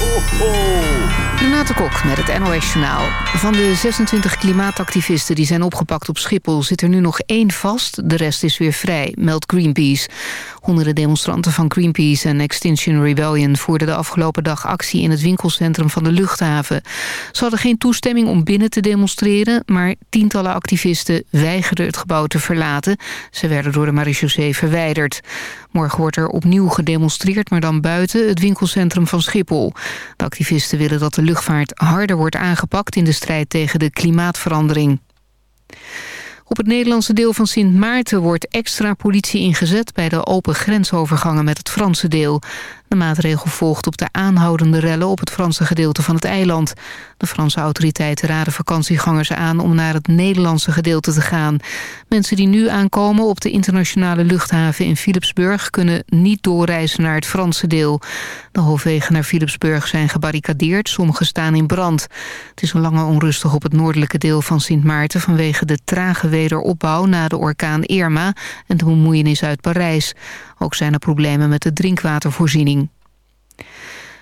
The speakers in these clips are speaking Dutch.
Ho, ho. Renate Kok met het NOS Journaal. Van de 26 klimaatactivisten die zijn opgepakt op Schiphol... zit er nu nog één vast, de rest is weer vrij, meldt Greenpeace. Honderden demonstranten van Greenpeace en Extinction Rebellion... voerden de afgelopen dag actie in het winkelcentrum van de luchthaven. Ze hadden geen toestemming om binnen te demonstreren... maar tientallen activisten weigerden het gebouw te verlaten. Ze werden door de marechaussee verwijderd. Morgen wordt er opnieuw gedemonstreerd, maar dan buiten het winkelcentrum van Schiphol. De activisten willen dat de luchtvaart harder wordt aangepakt... in de strijd tegen de klimaatverandering. Op het Nederlandse deel van Sint Maarten wordt extra politie ingezet... bij de open grensovergangen met het Franse deel. De maatregel volgt op de aanhoudende rellen op het Franse gedeelte van het eiland. De Franse autoriteiten raden vakantiegangers aan om naar het Nederlandse gedeelte te gaan. Mensen die nu aankomen op de internationale luchthaven in Philipsburg... kunnen niet doorreizen naar het Franse deel. De hoofdwegen naar Philipsburg zijn gebarricadeerd, sommige staan in brand. Het is al langer onrustig op het noordelijke deel van Sint Maarten... vanwege de trage wederopbouw na de orkaan Irma en de bemoeienis uit Parijs. Ook zijn er problemen met de drinkwatervoorziening.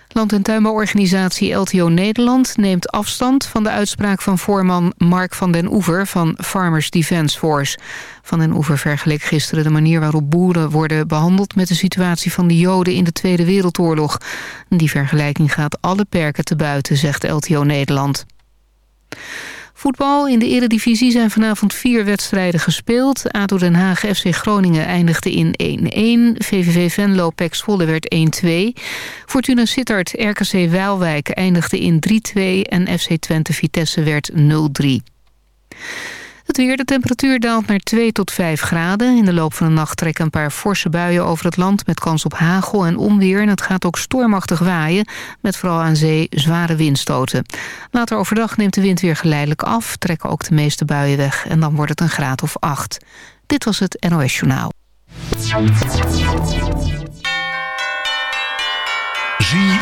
Land- en tuinbouworganisatie LTO Nederland neemt afstand van de uitspraak van voorman Mark van den Oever van Farmers Defence Force. Van den Oever vergeleek gisteren de manier waarop boeren worden behandeld met de situatie van de Joden in de Tweede Wereldoorlog. Die vergelijking gaat alle perken te buiten, zegt LTO Nederland. Voetbal in de eredivisie zijn vanavond vier wedstrijden gespeeld. ADO Den Haag FC Groningen eindigde in 1-1. VVV Venlo Pek Zwolle werd 1-2. Fortuna Sittard RKC Waalwijk eindigde in 3-2. En FC Twente Vitesse werd 0-3. Het weer, de temperatuur daalt naar 2 tot 5 graden. In de loop van de nacht trekken een paar forse buien over het land... met kans op hagel en onweer. En het gaat ook stormachtig waaien, met vooral aan zee zware windstoten. Later overdag neemt de wind weer geleidelijk af... trekken ook de meeste buien weg en dan wordt het een graad of 8. Dit was het NOS Journaal.